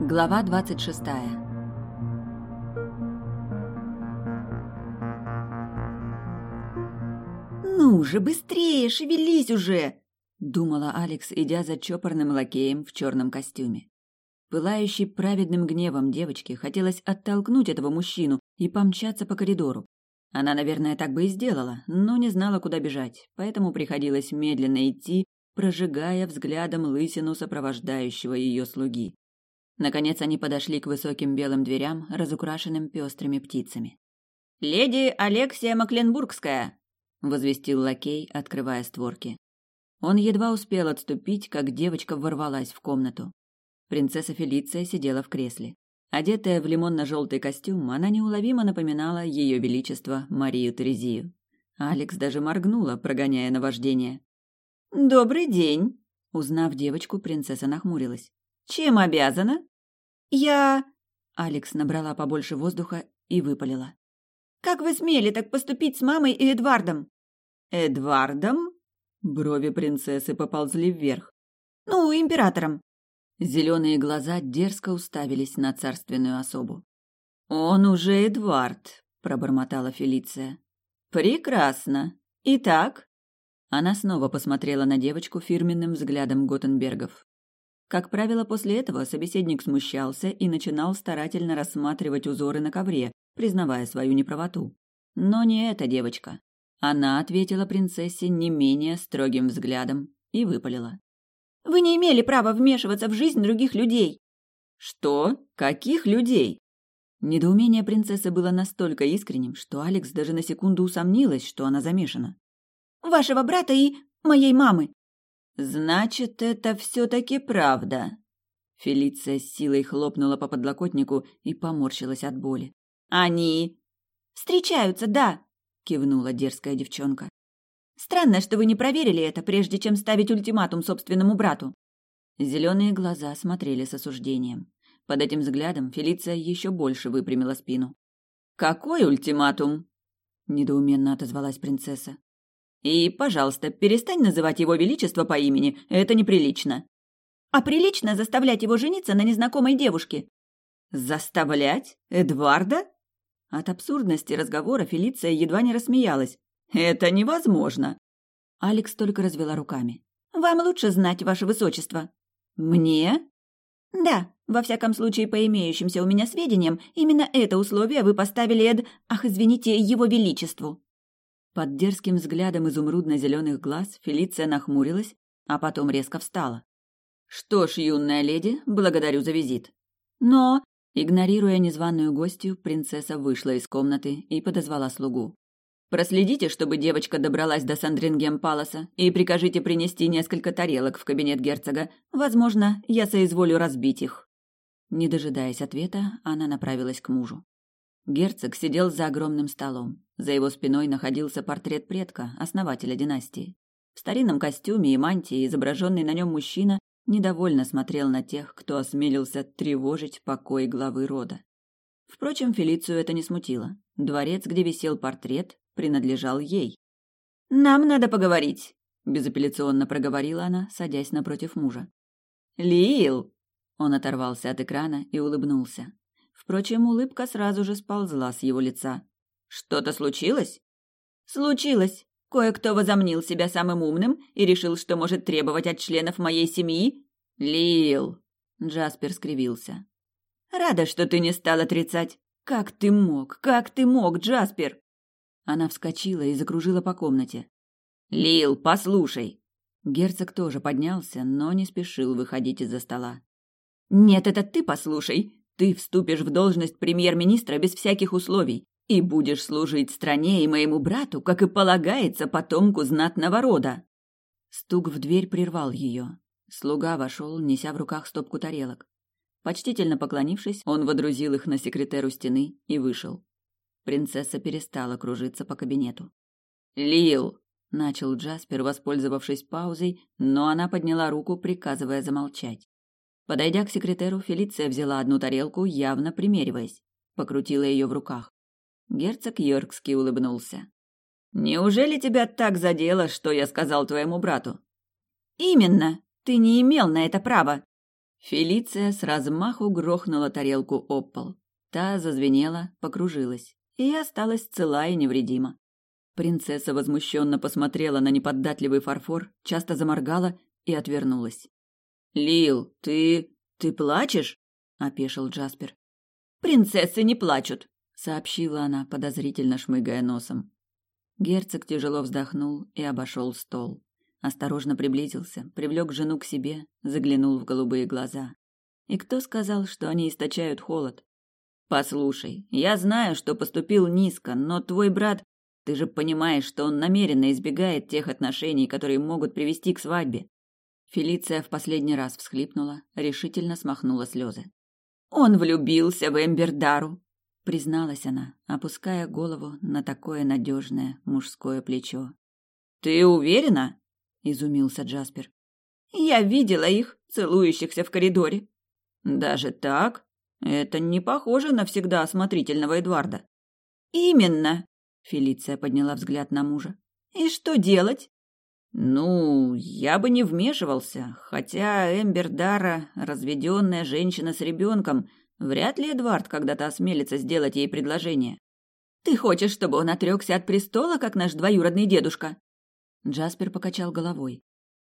Глава 26. «Ну же, быстрее, шевелись уже!» — думала Алекс, идя за чопорным лакеем в черном костюме. Пылающей праведным гневом девочке хотелось оттолкнуть этого мужчину и помчаться по коридору. Она, наверное, так бы и сделала, но не знала, куда бежать, поэтому приходилось медленно идти, прожигая взглядом лысину сопровождающего ее слуги. Наконец они подошли к высоким белым дверям, разукрашенным пестрыми птицами. «Леди Алексия Макленбургская!» — возвестил лакей, открывая створки. Он едва успел отступить, как девочка ворвалась в комнату. Принцесса Фелиция сидела в кресле. Одетая в лимонно-желтый костюм, она неуловимо напоминала ее величество Марию Терезию. Алекс даже моргнула, прогоняя наваждение. «Добрый день!» Узнав девочку, принцесса нахмурилась. «Чем обязана?» «Я...» Алекс набрала побольше воздуха и выпалила. «Как вы смели так поступить с мамой и Эдвардом?» «Эдвардом?» Брови принцессы поползли вверх. «Ну, императором». Зеленые глаза дерзко уставились на царственную особу. «Он уже Эдвард», — пробормотала Фелиция. «Прекрасно. Итак?» Она снова посмотрела на девочку фирменным взглядом Готенбергов. Как правило, после этого собеседник смущался и начинал старательно рассматривать узоры на ковре, признавая свою неправоту. Но не эта девочка. Она ответила принцессе не менее строгим взглядом и выпалила. «Вы не имели права вмешиваться в жизнь других людей!» «Что? Каких людей?» Недоумение принцессы было настолько искренним, что Алекс даже на секунду усомнилась, что она замешана. «Вашего брата и моей мамы!» «Значит, это все-таки правда». Фелиция с силой хлопнула по подлокотнику и поморщилась от боли. «Они...» «Встречаются, да», — кивнула дерзкая девчонка. «Странно, что вы не проверили это, прежде чем ставить ультиматум собственному брату». Зеленые глаза смотрели с осуждением. Под этим взглядом Фелиция еще больше выпрямила спину. «Какой ультиматум?» — недоуменно отозвалась принцесса. И, пожалуйста, перестань называть его величество по имени, это неприлично. А прилично заставлять его жениться на незнакомой девушке. Заставлять? Эдварда? От абсурдности разговора Фелиция едва не рассмеялась. Это невозможно. Алекс только развела руками. Вам лучше знать, ваше высочество. Мне? Да, во всяком случае, по имеющимся у меня сведениям, именно это условие вы поставили Эд... Ах, извините, его величеству. Под дерзким взглядом изумрудно-зеленых глаз Фелиция нахмурилась, а потом резко встала. «Что ж, юная леди, благодарю за визит». Но, игнорируя незваную гостью, принцесса вышла из комнаты и подозвала слугу. «Проследите, чтобы девочка добралась до Сандрингем-Паласа и прикажите принести несколько тарелок в кабинет герцога. Возможно, я соизволю разбить их». Не дожидаясь ответа, она направилась к мужу. Герцог сидел за огромным столом. За его спиной находился портрет предка, основателя династии. В старинном костюме и мантии изображенный на нем мужчина недовольно смотрел на тех, кто осмелился тревожить покой главы рода. Впрочем, Фелицию это не смутило. Дворец, где висел портрет, принадлежал ей. «Нам надо поговорить», — безапелляционно проговорила она, садясь напротив мужа. «Лил!» Он оторвался от экрана и улыбнулся. Впрочем, улыбка сразу же сползла с его лица. «Что-то случилось?» «Случилось. Кое-кто возомнил себя самым умным и решил, что может требовать от членов моей семьи?» «Лил!» Джаспер скривился. «Рада, что ты не стал отрицать. Как ты мог? Как ты мог, Джаспер?» Она вскочила и закружила по комнате. «Лил, послушай!» Герцог тоже поднялся, но не спешил выходить из-за стола. «Нет, это ты послушай. Ты вступишь в должность премьер-министра без всяких условий и будешь служить стране и моему брату, как и полагается потомку знатного рода. Стук в дверь прервал ее. Слуга вошел, неся в руках стопку тарелок. Почтительно поклонившись, он водрузил их на секретеру стены и вышел. Принцесса перестала кружиться по кабинету. «Лил!» — начал Джаспер, воспользовавшись паузой, но она подняла руку, приказывая замолчать. Подойдя к секретеру, Фелиция взяла одну тарелку, явно примериваясь. Покрутила ее в руках. Герцог Йоркский улыбнулся. «Неужели тебя так задело, что я сказал твоему брату?» «Именно! Ты не имел на это права!» Фелиция с размаху грохнула тарелку об пол. Та зазвенела, покружилась и осталась цела и невредима. Принцесса возмущенно посмотрела на неподатливый фарфор, часто заморгала и отвернулась. «Лил, ты... ты плачешь?» — опешил Джаспер. «Принцессы не плачут», — сообщила она, подозрительно шмыгая носом. Герцог тяжело вздохнул и обошел стол. Осторожно приблизился, привлек жену к себе, заглянул в голубые глаза. И кто сказал, что они источают холод? «Послушай, я знаю, что поступил низко, но твой брат ты же понимаешь, что он намеренно избегает тех отношений, которые могут привести к свадьбе. Фелиция в последний раз всхлипнула, решительно смахнула слезы. Он влюбился в Эмбердару, призналась она, опуская голову на такое надежное мужское плечо. Ты уверена? изумился Джаспер. Я видела их, целующихся в коридоре. Даже так? Это не похоже на всегда осмотрительного Эдварда. Именно, Фелиция подняла взгляд на мужа. И что делать? Ну, я бы не вмешивался, хотя Эмбер Дара, разведенная женщина с ребенком, вряд ли Эдвард когда-то осмелится сделать ей предложение. Ты хочешь, чтобы он отрекся от престола, как наш двоюродный дедушка? Джаспер покачал головой.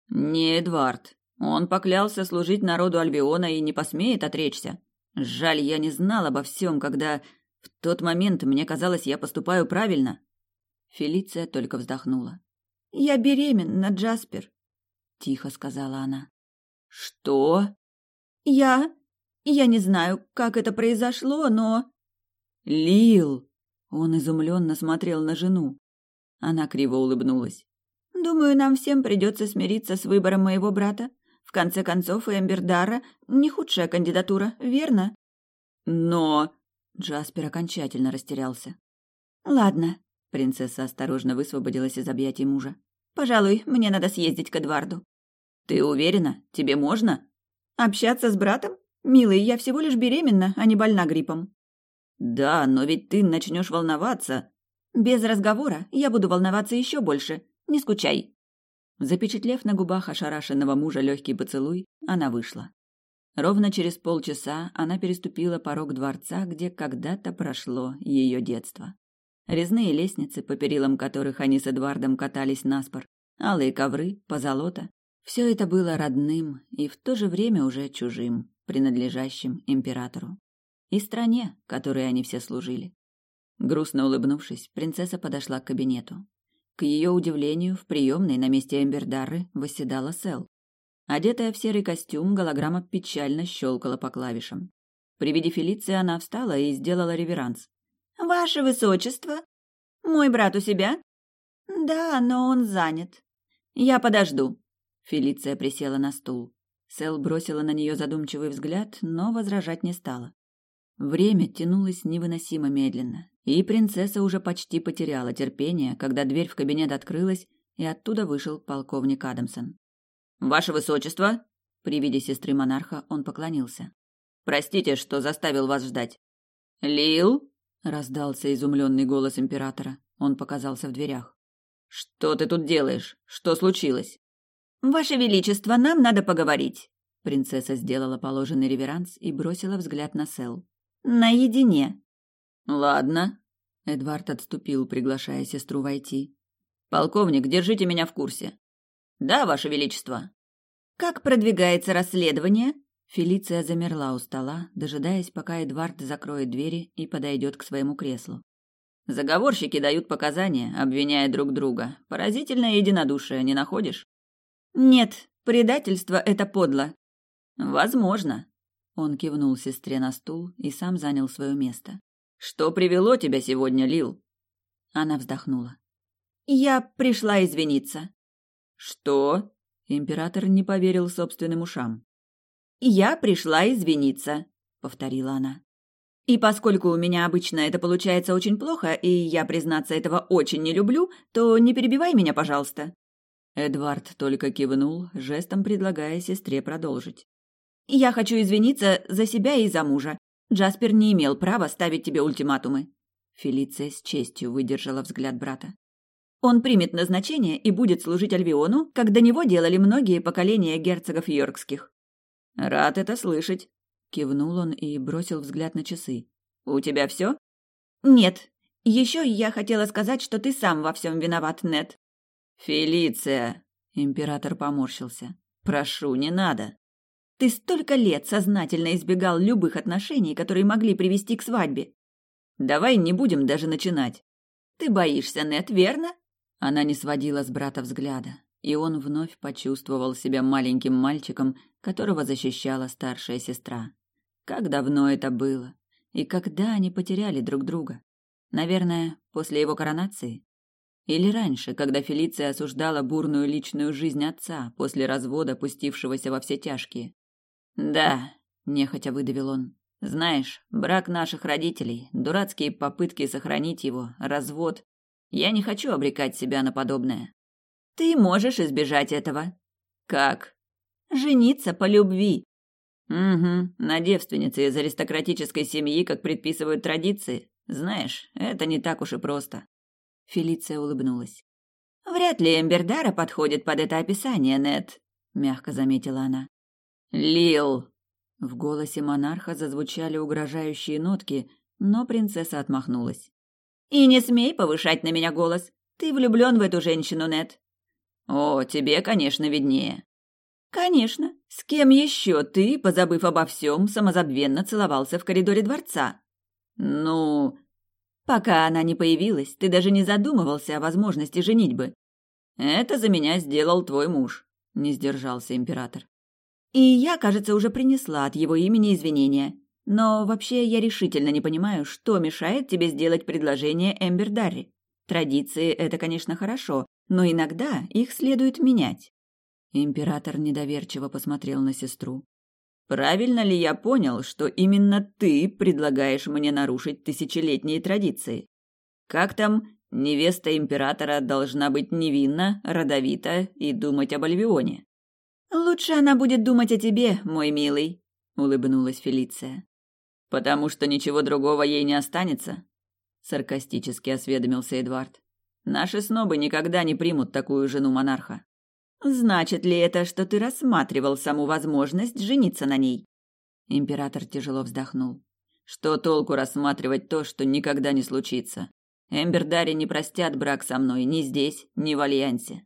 Не Эдвард. Он поклялся служить народу Альбиона и не посмеет отречься. Жаль, я не знал обо всем, когда в тот момент мне казалось, я поступаю правильно. Фелиция только вздохнула. Я беременна, Джаспер, тихо сказала она. Что? Я я не знаю, как это произошло, но Лил, он изумленно смотрел на жену. Она криво улыбнулась. Думаю, нам всем придется смириться с выбором моего брата. В конце концов, Эмбердара не худшая кандидатура, верно? Но Джаспер окончательно растерялся. «Ладно», — принцесса осторожно высвободилась из объятий мужа. «Пожалуй, мне надо съездить к Эдварду». «Ты уверена? Тебе можно?» «Общаться с братом? Милый, я всего лишь беременна, а не больна гриппом». «Да, но ведь ты начнешь волноваться». «Без разговора я буду волноваться еще больше. Не скучай». Запечатлев на губах ошарашенного мужа легкий поцелуй, она вышла. Ровно через полчаса она переступила порог дворца, где когда-то прошло ее детство. Резные лестницы, по перилам которых они с Эдвардом катались на спор, алые ковры, позолота — все это было родным и в то же время уже чужим, принадлежащим императору. И стране, которой они все служили. Грустно улыбнувшись, принцесса подошла к кабинету. К ее удивлению, в приемной на месте Эмбердары восседала Сел. Одетая в серый костюм, голограмма печально щелкала по клавишам. При виде Фелиции она встала и сделала реверанс. «Ваше высочество! Мой брат у себя?» «Да, но он занят». «Я подожду». Фелиция присела на стул. Сэл бросила на нее задумчивый взгляд, но возражать не стала. Время тянулось невыносимо медленно, и принцесса уже почти потеряла терпение, когда дверь в кабинет открылась, и оттуда вышел полковник Адамсон. «Ваше высочество!» При виде сестры монарха он поклонился. «Простите, что заставил вас ждать». «Лил?» — раздался изумленный голос императора. Он показался в дверях. «Что ты тут делаешь? Что случилось?» «Ваше Величество, нам надо поговорить!» Принцесса сделала положенный реверанс и бросила взгляд на Сел. «Наедине!» «Ладно». Эдвард отступил, приглашая сестру войти. «Полковник, держите меня в курсе. Да, ваше величество. Как продвигается расследование? Фелиция замерла у стола, дожидаясь, пока Эдвард закроет двери и подойдет к своему креслу. Заговорщики дают показания, обвиняя друг друга. Поразительное единодушие, не находишь? Нет, предательство это подло. Возможно. Он кивнул сестре на стул и сам занял свое место. Что привело тебя сегодня, Лил? Она вздохнула. Я пришла извиниться. «Что?» Император не поверил собственным ушам. «Я пришла извиниться», — повторила она. «И поскольку у меня обычно это получается очень плохо, и я, признаться, этого очень не люблю, то не перебивай меня, пожалуйста». Эдвард только кивнул, жестом предлагая сестре продолжить. «Я хочу извиниться за себя и за мужа. Джаспер не имел права ставить тебе ультиматумы». Фелиция с честью выдержала взгляд брата. Он примет назначение и будет служить Альвиону, как до него делали многие поколения герцогов йоркских. Рад это слышать. Кивнул он и бросил взгляд на часы. У тебя все? Нет. Еще я хотела сказать, что ты сам во всем виноват, Нет. Фелиция. Император поморщился. Прошу, не надо. Ты столько лет сознательно избегал любых отношений, которые могли привести к свадьбе. Давай не будем даже начинать. Ты боишься, Нет, верно? Она не сводила с брата взгляда, и он вновь почувствовал себя маленьким мальчиком, которого защищала старшая сестра. Как давно это было? И когда они потеряли друг друга? Наверное, после его коронации? Или раньше, когда Фелиция осуждала бурную личную жизнь отца после развода, пустившегося во все тяжкие? «Да», — нехотя выдавил он. «Знаешь, брак наших родителей, дурацкие попытки сохранить его, развод. Я не хочу обрекать себя на подобное». «Ты можешь избежать этого». «Как?» «Жениться по любви». «Угу, на девственнице из аристократической семьи, как предписывают традиции. Знаешь, это не так уж и просто». Фелиция улыбнулась. «Вряд ли Эмбердара подходит под это описание, Нет, мягко заметила она. «Лил!» В голосе монарха зазвучали угрожающие нотки, но принцесса отмахнулась. «И не смей повышать на меня голос. Ты влюблен в эту женщину, Нет. «О, тебе, конечно, виднее». «Конечно. С кем еще ты, позабыв обо всем, самозабвенно целовался в коридоре дворца?» «Ну...» «Пока она не появилась, ты даже не задумывался о возможности женитьбы». «Это за меня сделал твой муж», — не сдержался император. И я, кажется, уже принесла от его имени извинения. Но вообще я решительно не понимаю, что мешает тебе сделать предложение Эмбер Дарри. Традиции — это, конечно, хорошо, но иногда их следует менять. Император недоверчиво посмотрел на сестру. «Правильно ли я понял, что именно ты предлагаешь мне нарушить тысячелетние традиции? Как там, невеста императора должна быть невинна, родовита и думать об Альвионе?» «Лучше она будет думать о тебе, мой милый», — улыбнулась Фелиция. «Потому что ничего другого ей не останется?» — саркастически осведомился Эдвард. «Наши снобы никогда не примут такую жену монарха». «Значит ли это, что ты рассматривал саму возможность жениться на ней?» Император тяжело вздохнул. «Что толку рассматривать то, что никогда не случится? Эмбердари не простят брак со мной ни здесь, ни в Альянсе».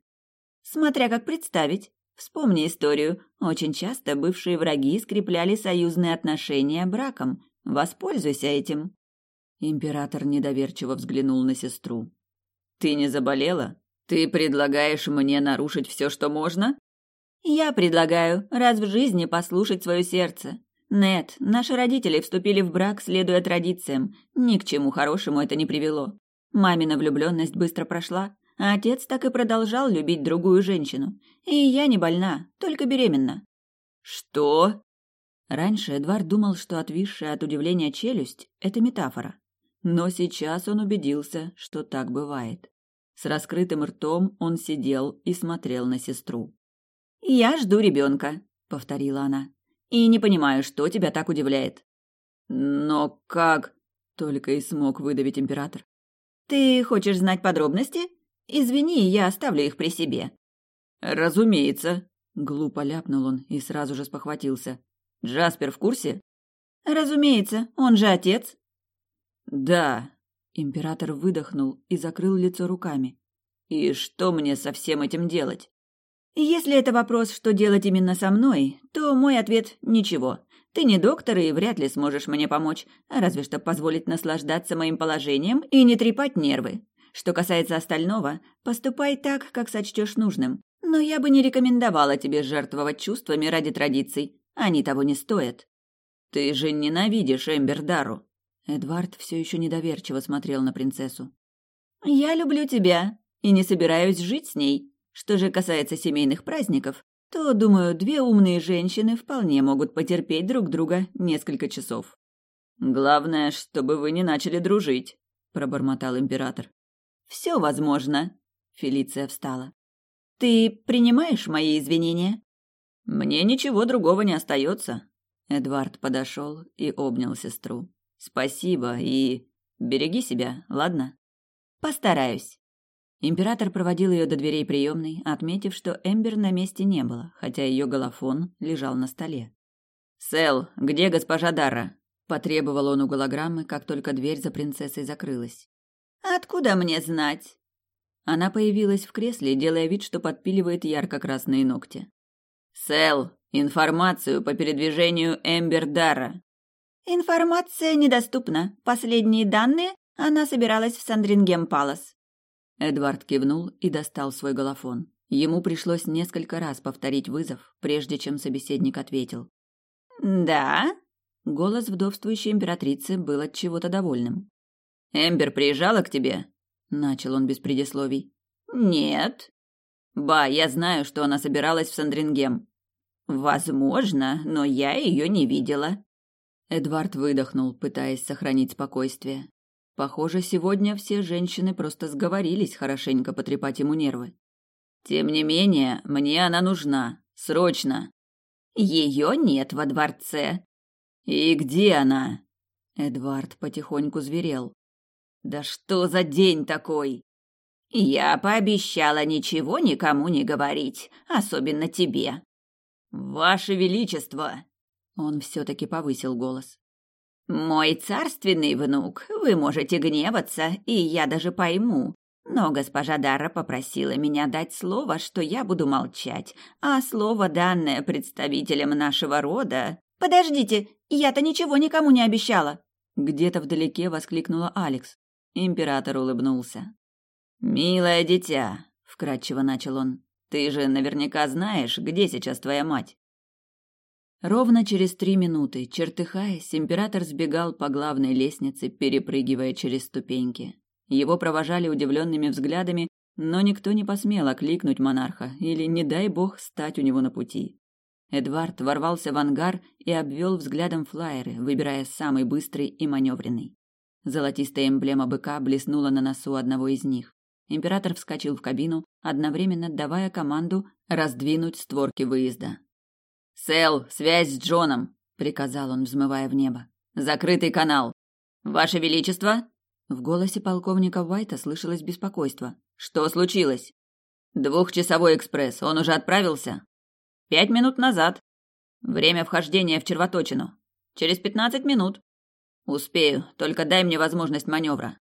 «Смотря как представить. Вспомни историю. Очень часто бывшие враги скрепляли союзные отношения браком. Воспользуйся этим. Император недоверчиво взглянул на сестру. Ты не заболела? Ты предлагаешь мне нарушить все, что можно? Я предлагаю раз в жизни послушать свое сердце. Нет, наши родители вступили в брак, следуя традициям. Ни к чему хорошему это не привело. Мамина влюбленность быстро прошла, а отец так и продолжал любить другую женщину. И я не больна, только беременна. Что? Раньше Эдвард думал, что отвисшая от удивления челюсть – это метафора. Но сейчас он убедился, что так бывает. С раскрытым ртом он сидел и смотрел на сестру. «Я жду ребенка», — повторила она. «И не понимаю, что тебя так удивляет». «Но как?» — только и смог выдавить император. «Ты хочешь знать подробности?» Извини, я оставлю их при себе. Разумеется, глупо ляпнул он и сразу же спохватился. Джаспер в курсе? Разумеется, он же отец. Да. Император выдохнул и закрыл лицо руками. И что мне со всем этим делать? Если это вопрос, что делать именно со мной, то мой ответ – ничего. Ты не доктор и вряд ли сможешь мне помочь, разве что позволить наслаждаться моим положением и не трепать нервы. Что касается остального, поступай так, как сочтешь нужным. Но я бы не рекомендовала тебе жертвовать чувствами ради традиций. Они того не стоят. Ты же ненавидишь Эмбер Дару. Эдвард все еще недоверчиво смотрел на принцессу. Я люблю тебя и не собираюсь жить с ней. Что же касается семейных праздников, то, думаю, две умные женщины вполне могут потерпеть друг друга несколько часов. Главное, чтобы вы не начали дружить, пробормотал император. Все возможно. Фелиция встала. Ты принимаешь мои извинения? Мне ничего другого не остается. Эдвард подошел и обнял сестру. Спасибо и береги себя, ладно? Постараюсь. Император проводил ее до дверей приемной, отметив, что Эмбер на месте не было, хотя ее голофон лежал на столе. «Сэл, где госпожа Дара?» – потребовал он у голограммы, как только дверь за принцессой закрылась. «Откуда мне знать?» Она появилась в кресле, делая вид, что подпиливает ярко-красные ногти. «Сэл, информацию по передвижению Эмбер Дара». «Информация недоступна. Последние данные она собиралась в Сандрингем Палас». Эдвард кивнул и достал свой голофон. Ему пришлось несколько раз повторить вызов, прежде чем собеседник ответил. «Да?» Голос вдовствующей императрицы был от чего-то довольным. «Эмбер приезжала к тебе?» Начал он без предисловий. «Нет». «Ба, я знаю, что она собиралась в Сандрингем». «Возможно, но я ее не видела». Эдвард выдохнул, пытаясь сохранить спокойствие. Похоже, сегодня все женщины просто сговорились хорошенько потрепать ему нервы. Тем не менее, мне она нужна. Срочно. Ее нет во дворце. И где она? Эдвард потихоньку зверел. Да что за день такой? Я пообещала ничего никому не говорить, особенно тебе. Ваше величество, он все таки повысил голос. Мой царственный внук, вы можете гневаться, и я даже пойму, но госпожа Дара попросила меня дать слово, что я буду молчать, а слово, данное представителям нашего рода... «Подождите, я-то ничего никому не обещала!» Где-то вдалеке воскликнула Алекс. Император улыбнулся. «Милое дитя», — вкратчиво начал он, — «ты же наверняка знаешь, где сейчас твоя мать». Ровно через три минуты, чертыхаясь, император сбегал по главной лестнице, перепрыгивая через ступеньки. Его провожали удивленными взглядами, но никто не посмел окликнуть монарха или, не дай бог, стать у него на пути. Эдвард ворвался в ангар и обвел взглядом флайеры, выбирая самый быстрый и маневренный. Золотистая эмблема быка блеснула на носу одного из них. Император вскочил в кабину, одновременно давая команду раздвинуть створки выезда. «Сэл, связь с Джоном!» — приказал он, взмывая в небо. «Закрытый канал! Ваше Величество!» В голосе полковника Уайта слышалось беспокойство. Что случилось? Двухчасовой экспресс. Он уже отправился? Пять минут назад. Время вхождения в червоточину. Через пятнадцать минут. Успею, только дай мне возможность маневра.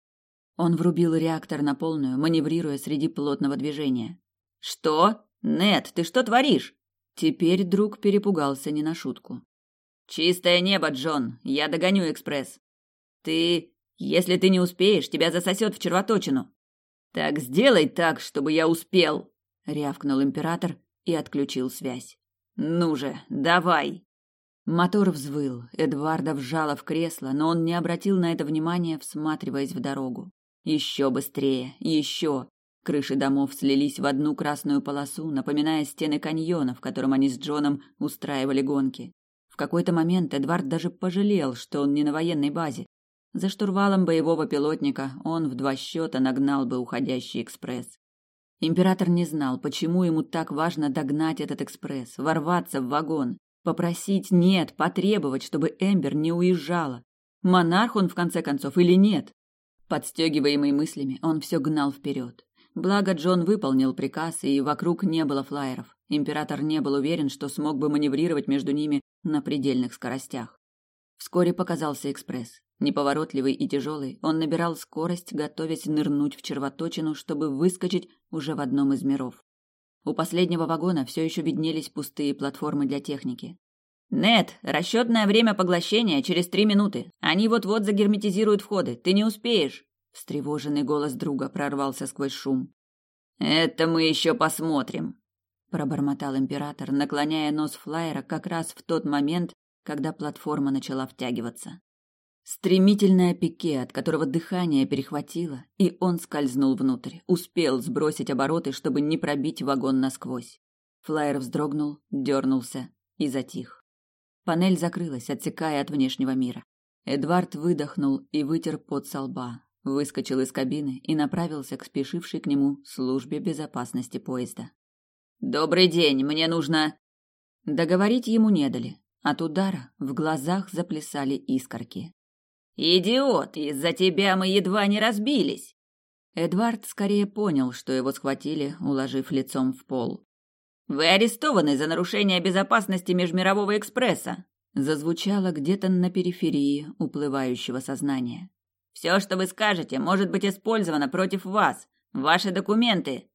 Он врубил реактор на полную, маневрируя среди плотного движения. Что? Нет, ты что творишь? Теперь друг перепугался не на шутку. Чистое небо, Джон. Я догоню экспресс. Ты если ты не успеешь, тебя засосет в червоточину. Так сделай так, чтобы я успел, рявкнул император и отключил связь. Ну же, давай. Мотор взвыл, Эдварда вжало в кресло, но он не обратил на это внимания, всматриваясь в дорогу. Еще быстрее, еще. Крыши домов слились в одну красную полосу, напоминая стены каньона, в котором они с Джоном устраивали гонки. В какой-то момент Эдвард даже пожалел, что он не на военной базе. За штурвалом боевого пилотника он в два счета нагнал бы уходящий экспресс. Император не знал, почему ему так важно догнать этот экспресс, ворваться в вагон, попросить нет, потребовать, чтобы Эмбер не уезжала. Монарх он в конце концов или нет? Подстегиваемый мыслями, он все гнал вперед. Благо Джон выполнил приказ, и вокруг не было флайеров. Император не был уверен, что смог бы маневрировать между ними на предельных скоростях. Вскоре показался экспресс. Неповоротливый и тяжелый, он набирал скорость, готовясь нырнуть в червоточину, чтобы выскочить уже в одном из миров. У последнего вагона все еще виднелись пустые платформы для техники. «Нет, расчетное время поглощения через три минуты. Они вот-вот загерметизируют входы. Ты не успеешь!» Встревоженный голос друга прорвался сквозь шум. «Это мы еще посмотрим», — пробормотал император, наклоняя нос флайера как раз в тот момент, когда платформа начала втягиваться. Стремительное пике, от которого дыхание перехватило, и он скользнул внутрь, успел сбросить обороты, чтобы не пробить вагон насквозь. Флайер вздрогнул, дернулся и затих. Панель закрылась, отсекая от внешнего мира. Эдвард выдохнул и вытер пот со лба, выскочил из кабины и направился к спешившей к нему службе безопасности поезда. «Добрый день, мне нужно...» Договорить ему не дали. От удара в глазах заплясали искорки. «Идиот, из-за тебя мы едва не разбились!» Эдвард скорее понял, что его схватили, уложив лицом в пол. «Вы арестованы за нарушение безопасности межмирового экспресса!» зазвучало где-то на периферии уплывающего сознания. «Все, что вы скажете, может быть использовано против вас. Ваши документы!»